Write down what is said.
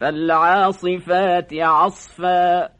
فالعاصفات عصفا